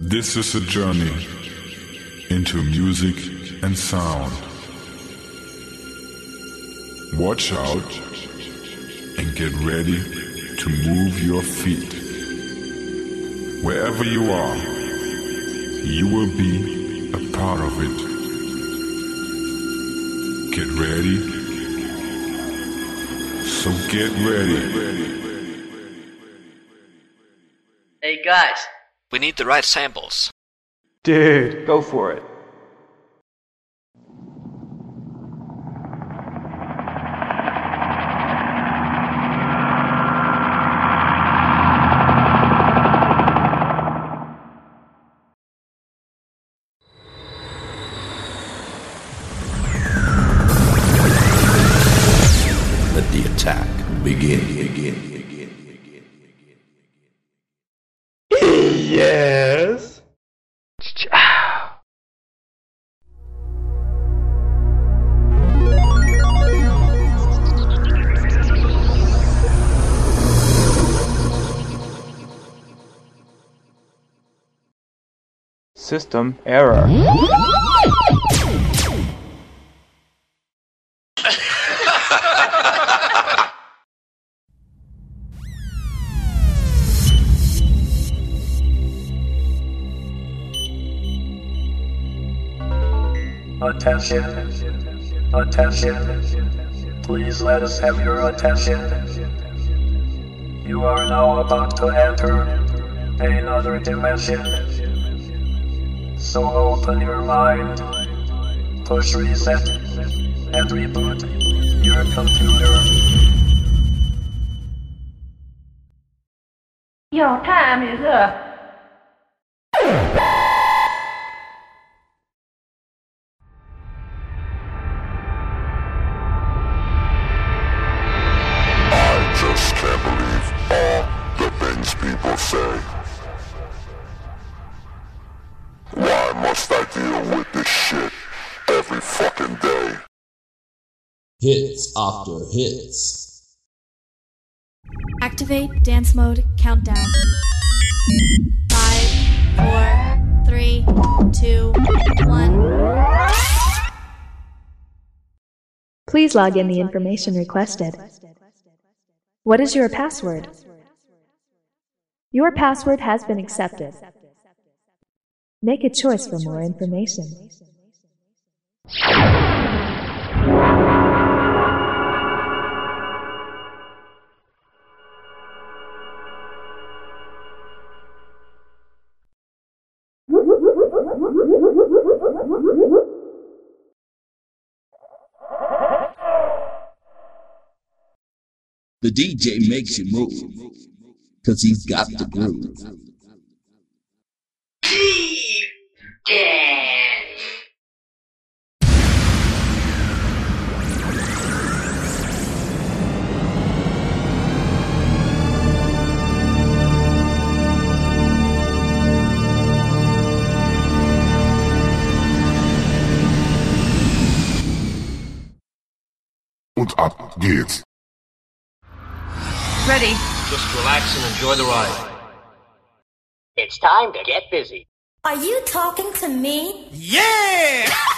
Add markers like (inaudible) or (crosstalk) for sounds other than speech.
This is a journey into music and sound. Watch out and get ready to move your feet. Wherever you are, you will be a part of it. Get ready. So get ready. Hey guys, We need the right samples. Dude, go for it. Let the attack begin. Begin. Begin. Begin. Begin. Yes. System error. (laughs) Attention. Attention. Please let us have your attention. You are now about to enter another dimension. So open your mind, push reset, and reboot your computer. your time is up. People say. Why must I deal with this shit every fucking day? Hits after hits. Activate dance mode countdown. Five, four, three, two, one. Please log in the information requested. What is your password? Your password has been accepted. Make a choice for more information. The DJ makes you move. Cause he's got the groove. Und ab geht's. Ready. Just relax and enjoy the ride. It's time to get busy. Are you talking to me? Yeah! (laughs)